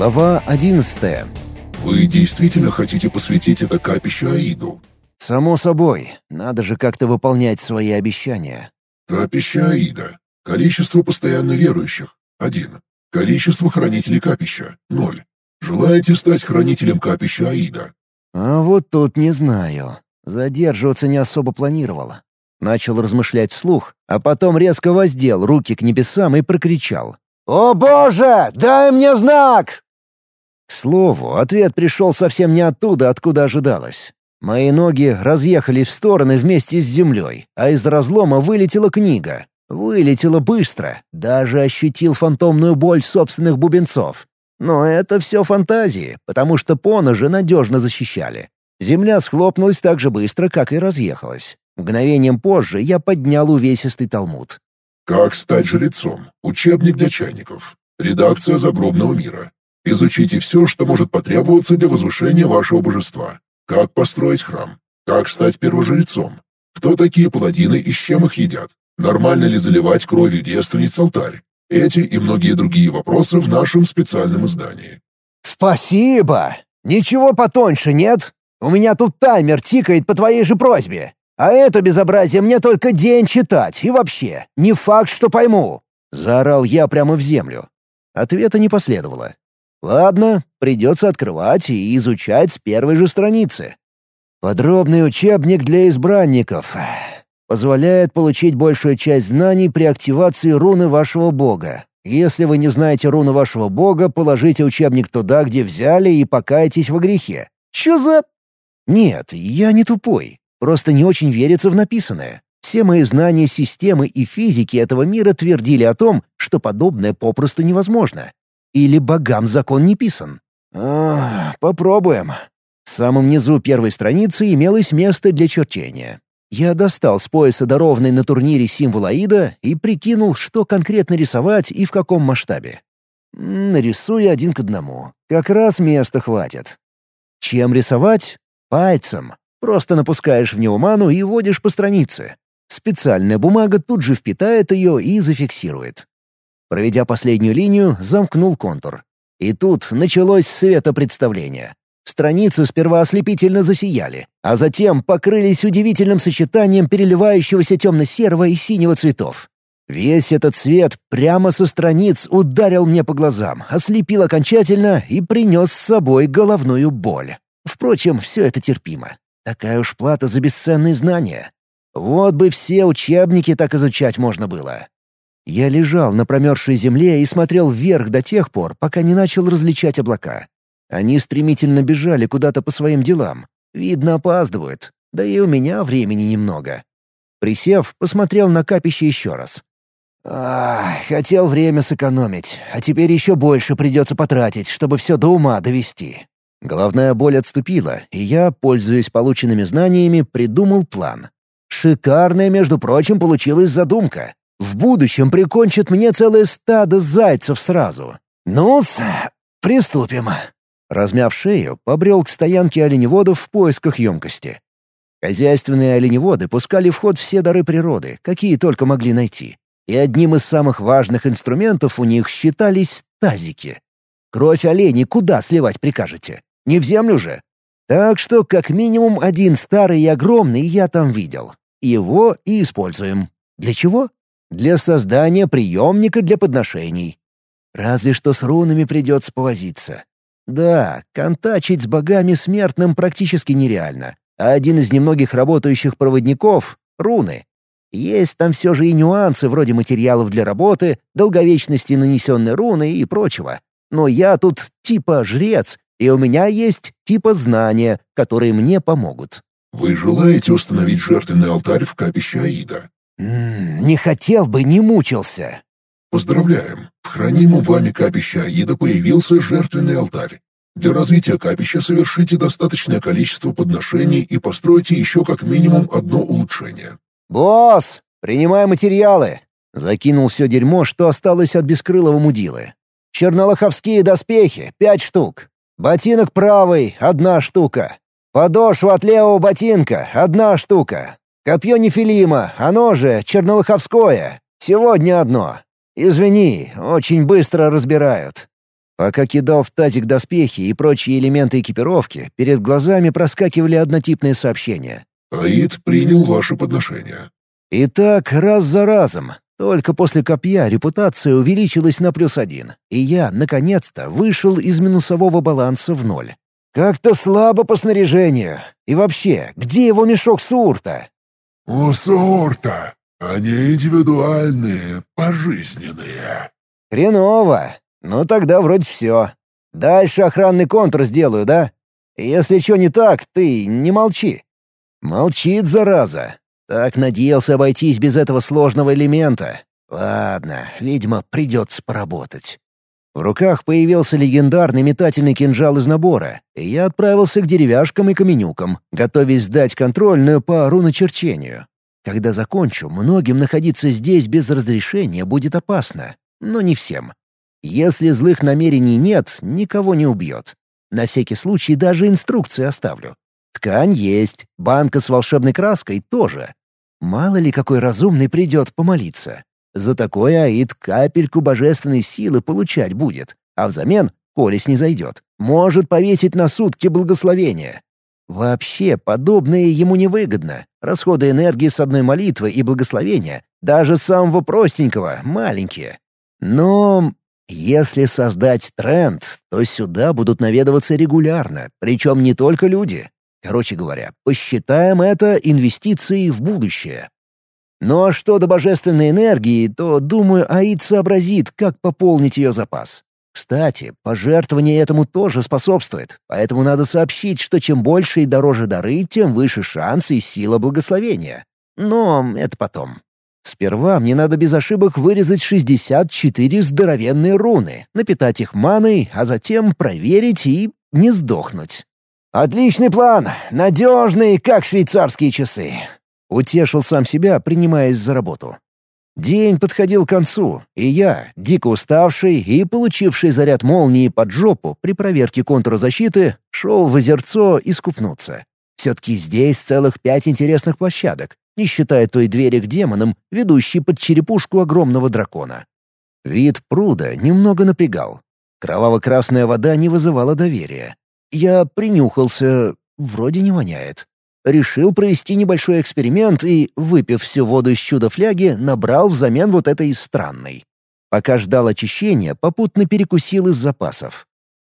Глава одиннадцатая. «Вы действительно хотите посвятить это капище Аиду?» «Само собой. Надо же как-то выполнять свои обещания». «Капище Аида. Количество постоянно верующих — один. Количество хранителей капища — ноль. Желаете стать хранителем капища Аида?» «А вот тут не знаю. Задерживаться не особо планировал. Начал размышлять вслух, а потом резко воздел руки к небесам и прокричал. «О боже, дай мне знак!» К слову, ответ пришел совсем не оттуда, откуда ожидалось. Мои ноги разъехались в стороны вместе с землей, а из разлома вылетела книга. Вылетела быстро, даже ощутил фантомную боль собственных бубенцов. Но это все фантазии, потому что поножи надежно защищали. Земля схлопнулась так же быстро, как и разъехалась. Мгновением позже я поднял увесистый талмуд. «Как стать жрецом? Учебник для чайников. Редакция загробного мира. Изучите все, что может потребоваться для возвышения вашего божества. Как построить храм? Как стать первожрецом? Кто такие паладины и с чем их едят? Нормально ли заливать кровью девственниц алтарь? Эти и многие другие вопросы в нашем специальном издании. «Спасибо! Ничего потоньше нет? У меня тут таймер тикает по твоей же просьбе. А это безобразие мне только день читать, и вообще, не факт, что пойму!» Заорал я прямо в землю. Ответа не последовало. Ладно, придется открывать и изучать с первой же страницы. Подробный учебник для избранников. Позволяет получить большую часть знаний при активации руны вашего бога. Если вы не знаете руны вашего бога, положите учебник туда, где взяли, и покайтесь во грехе. Чё за... Нет, я не тупой. Просто не очень верится в написанное. Все мои знания системы и физики этого мира твердили о том, что подобное попросту невозможно. Или богам закон не писан. А, попробуем. В самом низу первой страницы имелось место для черчения. Я достал с пояса дарованный на турнире символ Аида и прикинул, что конкретно рисовать и в каком масштабе. Нарисую один к одному. Как раз места хватит. Чем рисовать? Пальцем. Просто напускаешь в него ману и водишь по странице. Специальная бумага тут же впитает ее и зафиксирует. Проведя последнюю линию, замкнул контур. И тут началось светопредставление. Страницы сперва ослепительно засияли, а затем покрылись удивительным сочетанием переливающегося темно-серого и синего цветов. Весь этот цвет прямо со страниц ударил мне по глазам, ослепил окончательно и принес с собой головную боль. Впрочем, все это терпимо. Такая уж плата за бесценные знания. Вот бы все учебники так изучать можно было. Я лежал на промерзшей земле и смотрел вверх до тех пор, пока не начал различать облака. Они стремительно бежали куда-то по своим делам. Видно, опаздывают. Да и у меня времени немного. Присев, посмотрел на капище еще раз. Ах, хотел время сэкономить, а теперь еще больше придется потратить, чтобы все до ума довести. Головная боль отступила, и я, пользуясь полученными знаниями, придумал план. Шикарная, между прочим, получилась задумка. В будущем прикончит мне целое стадо зайцев сразу. Ну-с, приступим. Размяв шею, побрел к стоянке оленеводов в поисках емкости. Хозяйственные оленеводы пускали в ход все дары природы, какие только могли найти. И одним из самых важных инструментов у них считались тазики. Кровь оленей куда сливать прикажете? Не в землю же. Так что как минимум один старый и огромный я там видел. Его и используем. Для чего? Для создания приемника для подношений. Разве что с рунами придется повозиться. Да, контачить с богами смертным практически нереально. А один из немногих работающих проводников — руны. Есть там все же и нюансы вроде материалов для работы, долговечности нанесенной руны и прочего. Но я тут типа жрец, и у меня есть типа знания, которые мне помогут». «Вы желаете установить жертвенный алтарь в капище Аида?» «Не хотел бы, не мучился». «Поздравляем! В хранимом вами капище Аида появился жертвенный алтарь. Для развития капища совершите достаточное количество подношений и постройте еще как минимум одно улучшение». «Босс, принимай материалы!» Закинул все дерьмо, что осталось от бескрылого мудилы. «Чернолоховские доспехи — пять штук. Ботинок правый — одна штука. Подошва от левого ботинка — одна штука. Копье нефилима, оно же чернолоховское. Сегодня одно. Извини, очень быстро разбирают. Пока кидал в тазик доспехи и прочие элементы экипировки, перед глазами проскакивали однотипные сообщения. «Аид принял ваше подношение». И так раз за разом. Только после копья репутация увеличилась на плюс один, и я, наконец-то, вышел из минусового баланса в ноль. Как-то слабо по снаряжению. И вообще, где его мешок Сурта? «У Сурта. Они индивидуальные, пожизненные». «Хреново. Ну тогда вроде все. Дальше охранный контур сделаю, да? Если что не так, ты не молчи». Молчит, зараза. Так надеялся обойтись без этого сложного элемента. Ладно, видимо, придется поработать. В руках появился легендарный метательный кинжал из набора, и я отправился к деревяшкам и каменюкам, готовясь сдать контрольную по руначерчению. Когда закончу, многим находиться здесь без разрешения будет опасно, но не всем. Если злых намерений нет, никого не убьет. На всякий случай даже инструкции оставлю. Ткань есть, банка с волшебной краской тоже. Мало ли какой разумный придет помолиться. За такое Аид капельку божественной силы получать будет, а взамен, коли зайдет, может повесить на сутки благословения. Вообще, подобное ему невыгодно. Расходы энергии с одной молитвы и благословения, даже самого простенького, маленькие. Но если создать тренд, то сюда будут наведываться регулярно, причем не только люди. Короче говоря, посчитаем это инвестицией в будущее. Ну а что до божественной энергии, то, думаю, Аид сообразит, как пополнить ее запас. Кстати, пожертвование этому тоже способствует, поэтому надо сообщить, что чем больше и дороже дары, тем выше шанс и сила благословения. Но это потом. Сперва мне надо без ошибок вырезать 64 здоровенные руны, напитать их маной, а затем проверить и не сдохнуть. «Отличный план! Надежный, как швейцарские часы!» Утешил сам себя, принимаясь за работу. День подходил к концу, и я, дико уставший и получивший заряд молнии под жопу при проверке контура защиты, шел в озерцо искупнуться. Все-таки здесь целых пять интересных площадок, не считая той двери к демонам, ведущей под черепушку огромного дракона. Вид пруда немного напрягал. Кроваво-красная вода не вызывала доверия. Я принюхался, вроде не воняет. Решил провести небольшой эксперимент и, выпив всю воду из чудо-фляги, набрал взамен вот этой странной. Пока ждал очищения, попутно перекусил из запасов.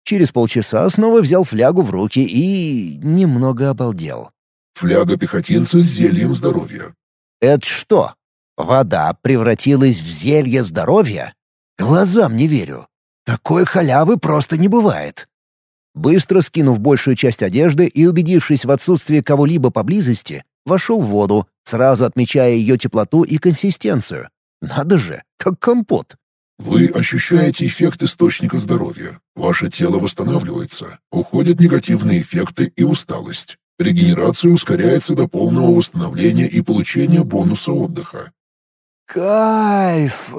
Через полчаса снова взял флягу в руки и... немного обалдел. «Фляга пехотинца с зельем здоровья». «Это что? Вода превратилась в зелье здоровья? Глазам не верю. Такой халявы просто не бывает». Быстро скинув большую часть одежды и убедившись в отсутствии кого-либо поблизости, вошел в воду, сразу отмечая ее теплоту и консистенцию. Надо же, как компот. Вы ощущаете эффект источника здоровья. Ваше тело восстанавливается, уходят негативные эффекты и усталость. Регенерация ускоряется до полного восстановления и получения бонуса отдыха. Кайф!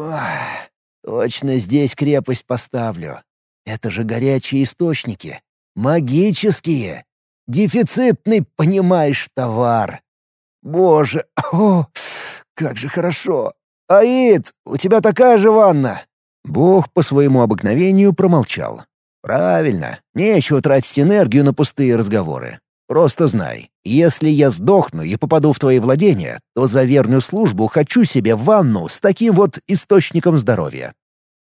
Точно здесь крепость поставлю. Это же горячие источники. Магические. Дефицитный, понимаешь, товар. Боже, о, как же хорошо. Аид, у тебя такая же ванна. Бог по своему обыкновению промолчал. Правильно, нечего тратить энергию на пустые разговоры. Просто знай, если я сдохну и попаду в твои владения, то за верную службу хочу себе ванну с таким вот источником здоровья.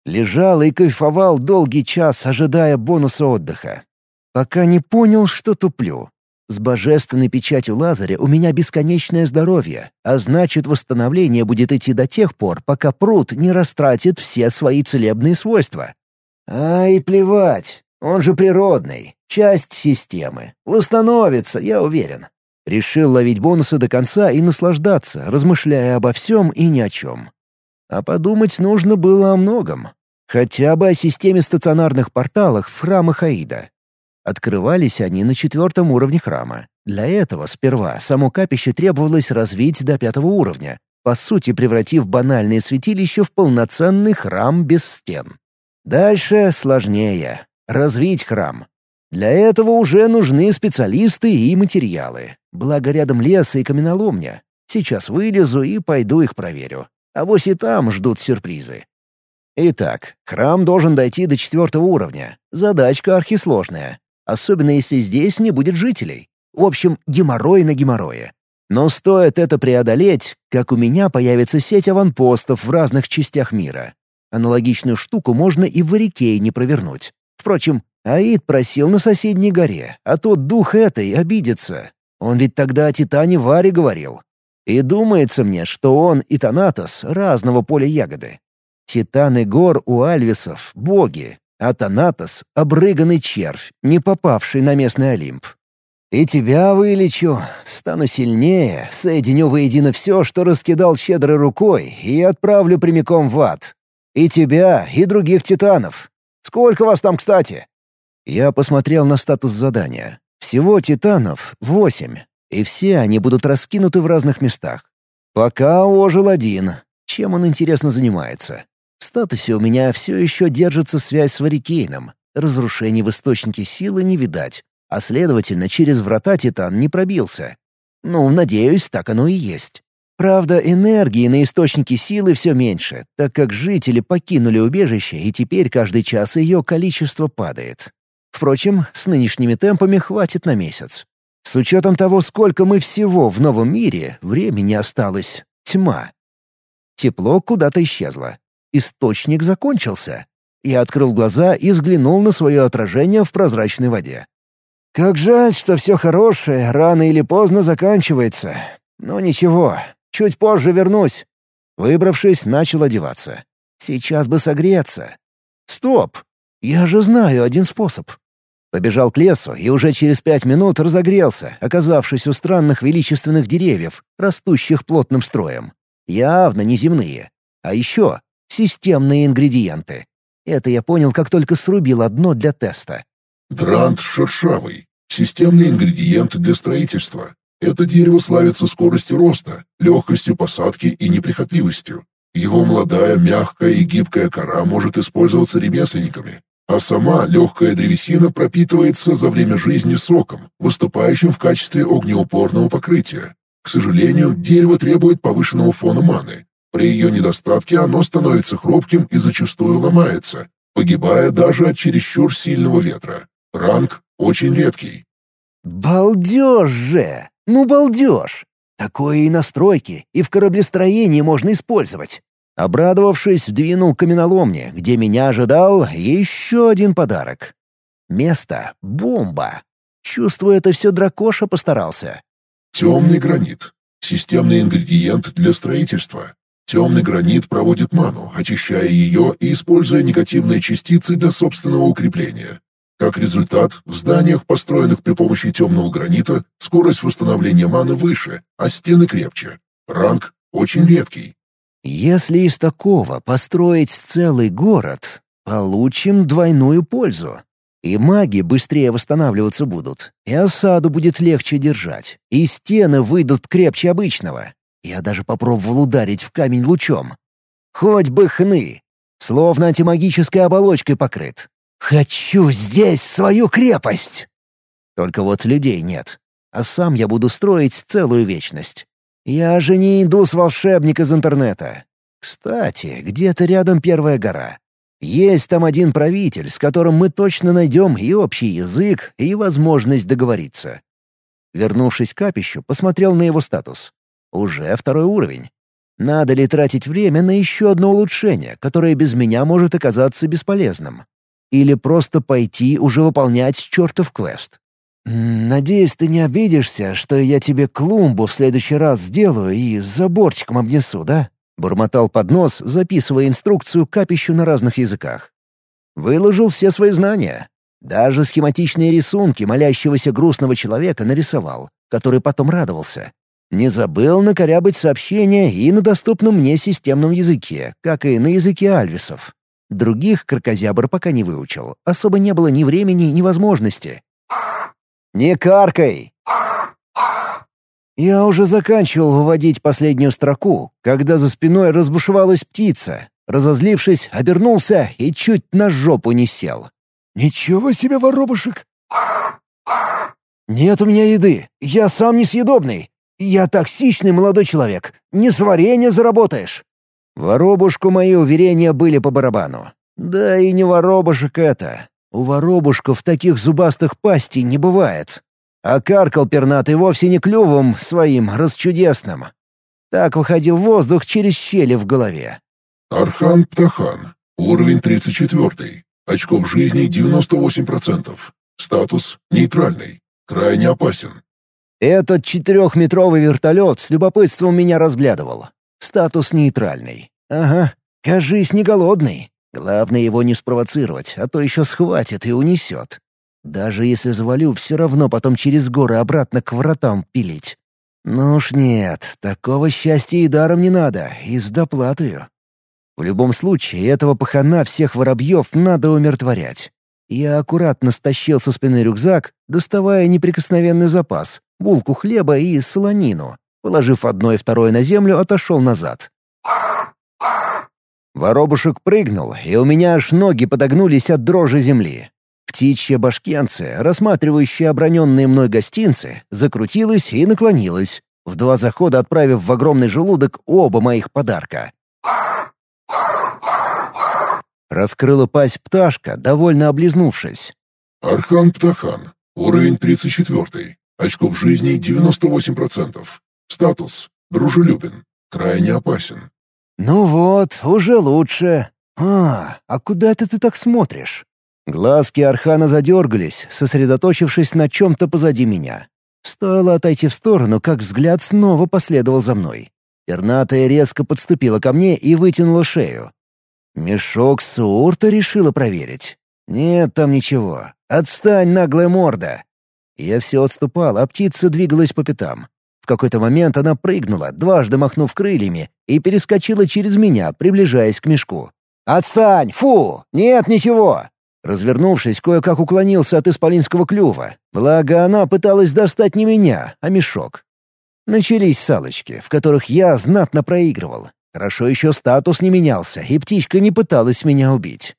Лежал и кайфовал долгий час, ожидая бонуса отдыха. Пока не понял, что туплю. С божественной печатью Лазаря у меня бесконечное здоровье, а значит, восстановление будет идти до тех пор, пока пруд не растратит все свои целебные свойства. Ай, плевать, он же природный, часть системы. Восстановится, я уверен. Решил ловить бонусы до конца и наслаждаться, размышляя обо всем и ни о чем. А подумать нужно было о многом. Хотя бы о системе стационарных порталов в храмах Аида. Открывались они на четвертом уровне храма. Для этого сперва само капище требовалось развить до пятого уровня, по сути превратив банальное святилище в полноценный храм без стен. Дальше сложнее. Развить храм. Для этого уже нужны специалисты и материалы. Благо рядом лес и каменоломня. Сейчас вылезу и пойду их проверю. А вось и там ждут сюрпризы. Итак, храм должен дойти до четвертого уровня. Задачка архисложная. Особенно если здесь не будет жителей. В общем, геморрой на геморрое. Но стоит это преодолеть, как у меня появится сеть аванпостов в разных частях мира. Аналогичную штуку можно и в Арикее не провернуть. Впрочем, Аид просил на соседней горе, а тот дух этой обидится. Он ведь тогда о Титане Варе говорил. И думается мне, что он и Танатос разного поля ягоды. Титаны гор у Альвисов — боги, а Танатос — обрыганный червь, не попавший на местный Олимп. И тебя вылечу, стану сильнее, соединю воедино все, что раскидал щедрой рукой, и отправлю прямиком в ад. И тебя, и других титанов. Сколько вас там, кстати?» Я посмотрел на статус задания. Всего титанов — восемь, и все они будут раскинуты в разных местах. Пока ожил один. Чем он, интересно, занимается? В статусе у меня все еще держится связь с Варикейном. Разрушений в источнике силы не видать, а следовательно, через врата Титан не пробился. Ну, надеюсь, так оно и есть. Правда, энергии на источнике силы все меньше, так как жители покинули убежище, и теперь каждый час ее количество падает. Впрочем, с нынешними темпами хватит на месяц. С учетом того, сколько мы всего в новом мире, времени осталось тьма. Тепло куда-то исчезло. Источник закончился. Я открыл глаза и взглянул на свое отражение в прозрачной воде. Как жаль, что все хорошее рано или поздно заканчивается. Но ничего, чуть позже вернусь. Выбравшись, начал одеваться. Сейчас бы согреться. Стоп! Я же знаю один способ. Побежал к лесу и уже через пять минут разогрелся, оказавшись у странных величественных деревьев, растущих плотным строем. Явно неземные. А еще системные ингредиенты. Это я понял, как только срубил одно для теста. Дрант шершавый. Системный ингредиент для строительства. Это дерево славится скоростью роста, легкостью посадки и неприхотливостью. Его молодая, мягкая и гибкая кора может использоваться ремесленниками, а сама легкая древесина пропитывается за время жизни соком, выступающим в качестве огнеупорного покрытия. К сожалению, дерево требует повышенного фона маны. При ее недостатке оно становится хрупким и зачастую ломается, погибая даже от чересчур сильного ветра. Ранг очень редкий. Балдеж же! Ну, балдеж! Такое и на стройке, и в кораблестроении можно использовать. Обрадовавшись, двинул к каменоломне, где меня ожидал еще один подарок. Место — бомба. Чувствую, это все дракоша постарался. Темный гранит. Системный ингредиент для строительства. Темный гранит проводит ману, очищая ее и используя негативные частицы для собственного укрепления. Как результат, в зданиях, построенных при помощи темного гранита, скорость восстановления маны выше, а стены крепче. Ранг очень редкий. Если из такого построить целый город, получим двойную пользу. И маги быстрее восстанавливаться будут, и осаду будет легче держать, и стены выйдут крепче обычного. Я даже попробовал ударить в камень лучом. Хоть бы хны! Словно антимагической оболочкой покрыт. Хочу здесь свою крепость! Только вот людей нет, а сам я буду строить целую вечность. Я же не индус-волшебник из интернета. Кстати, где-то рядом первая гора. Есть там один правитель, с которым мы точно найдем и общий язык, и возможность договориться. Вернувшись к капищу, посмотрел на его статус. Уже второй уровень. Надо ли тратить время на еще одно улучшение, которое без меня может оказаться бесполезным? Или просто пойти уже выполнять чертов квест. «Надеюсь, ты не обидишься, что я тебе клумбу в следующий раз сделаю и заборчиком обнесу, да?» Бормотал под нос, записывая инструкцию капищу на разных языках. Выложил все свои знания. Даже схематичные рисунки молящегося грустного человека нарисовал, который потом радовался. Не забыл накорябать сообщения и на доступном мне системном языке, как и на языке альвисов. Других крокозябр пока не выучил. Особо не было ни времени, ни возможности. «Не каркай!» Я уже заканчивал выводить последнюю строку, когда за спиной разбушевалась птица. Разозлившись, обернулся и чуть на жопу не сел. «Ничего себе, воробушек!» «Нет у меня еды. Я сам несъедобный. Я токсичный молодой человек. Не с варенья заработаешь». Воробушку мои уверения были по барабану. Да и не воробушек это. У воробушков таких зубастых пастей не бывает. А каркал пернатый вовсе не клювом своим расчудесным. Так выходил воздух через щели в голове. Архан Птахан. Уровень 34. Очков жизни 98%. Статус нейтральный. Крайне опасен. Этот четырехметровый вертолет с любопытством меня разглядывал. Статус нейтральный. Ага, кажись, не голодный. Главное его не спровоцировать, а то еще схватит и унесет. Даже если завалю, все равно потом через горы обратно к вратам пилить. Ну уж нет, такого счастья и даром не надо, и с доплатою. В любом случае, этого пахана всех воробьев надо умиротворять. Я аккуратно стащил со спины рюкзак, доставая неприкосновенный запас, булку хлеба и солонину. Положив одно и второе на землю, отошел назад. Воробушек прыгнул, и у меня аж ноги подогнулись от дрожи земли. Птичья башкенце, рассматривающая оброненные мной гостинцы, закрутилась и наклонилась, в два захода отправив в огромный желудок оба моих подарка. Раскрыла пасть пташка, довольно облизнувшись. Архан Птахан. Уровень 34. Очков жизни 98%. Статус. Дружелюбен. Крайне опасен. «Ну вот, уже лучше. А, а куда это ты так смотришь?» Глазки Архана задергались, сосредоточившись на чем-то позади меня. Стоило отойти в сторону, как взгляд снова последовал за мной. Пернатая резко подступила ко мне и вытянула шею. Мешок с урта решила проверить. «Нет там ничего. Отстань, наглая морда!» Я все отступал, а птица двигалась по пятам. В какой-то момент она прыгнула, дважды махнув крыльями, и перескочила через меня, приближаясь к мешку. «Отстань! Фу! Нет ничего!» Развернувшись, кое-как уклонился от исполинского клюва. Благо, она пыталась достать не меня, а мешок. Начались салочки, в которых я знатно проигрывал. Хорошо еще статус не менялся, и птичка не пыталась меня убить.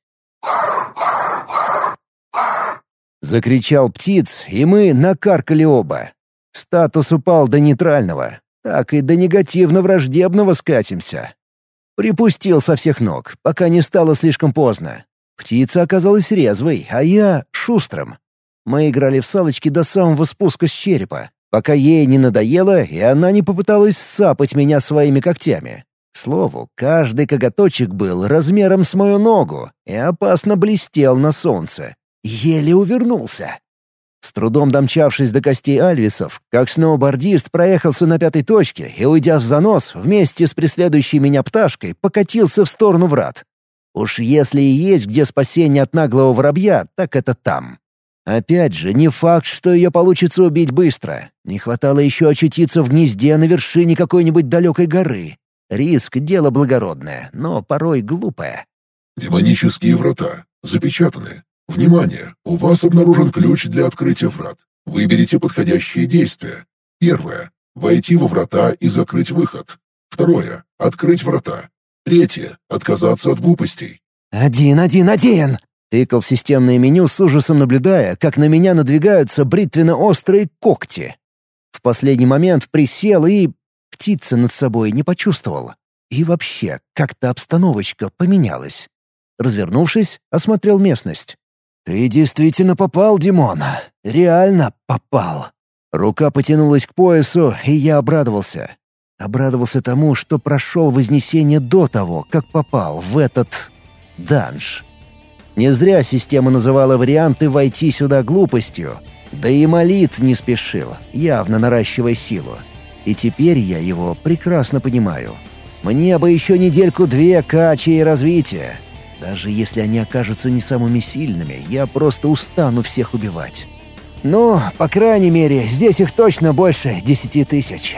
Закричал птиц, и мы накаркали оба. Статус упал до нейтрального. Так и до негативно-враждебного скатимся. Припустил со всех ног, пока не стало слишком поздно. Птица оказалась резвой, а я — шустрым. Мы играли в салочки до самого спуска с черепа, пока ей не надоело, и она не попыталась сапать меня своими когтями. К слову, каждый коготочек был размером с мою ногу и опасно блестел на солнце. Еле увернулся. С трудом домчавшись до костей альвисов, как сноубордист проехался на пятой точке и, уйдя в занос, вместе с преследующей меня пташкой покатился в сторону врат. Уж если и есть где спасение от наглого воробья, так это там. Опять же, не факт, что ее получится убить быстро. Не хватало еще очутиться в гнезде на вершине какой-нибудь далекой горы. Риск — дело благородное, но порой глупое. Демонические врата. Запечатаны. Внимание! У вас обнаружен ключ для открытия врат. Выберите подходящие действия. Первое. Войти во врата и закрыть выход. Второе. Открыть врата. Третье. Отказаться от глупостей. «Один, один, один!» Тыкал в системное меню с ужасом наблюдая, как на меня надвигаются бритвенно-острые когти. В последний момент присел и... Птица над собой не почувствовал. И вообще, как-то обстановочка поменялась. Развернувшись, осмотрел местность. «Ты действительно попал, Димон. Реально попал». Рука потянулась к поясу, и я обрадовался. Обрадовался тому, что прошел вознесение до того, как попал в этот... данж. Не зря система называла варианты войти сюда глупостью. Да и молит не спешил, явно наращивая силу. И теперь я его прекрасно понимаю. Мне бы еще недельку-две качи и развития. Даже если они окажутся не самыми сильными, я просто устану всех убивать. Ну, по крайней мере, здесь их точно больше десяти тысяч.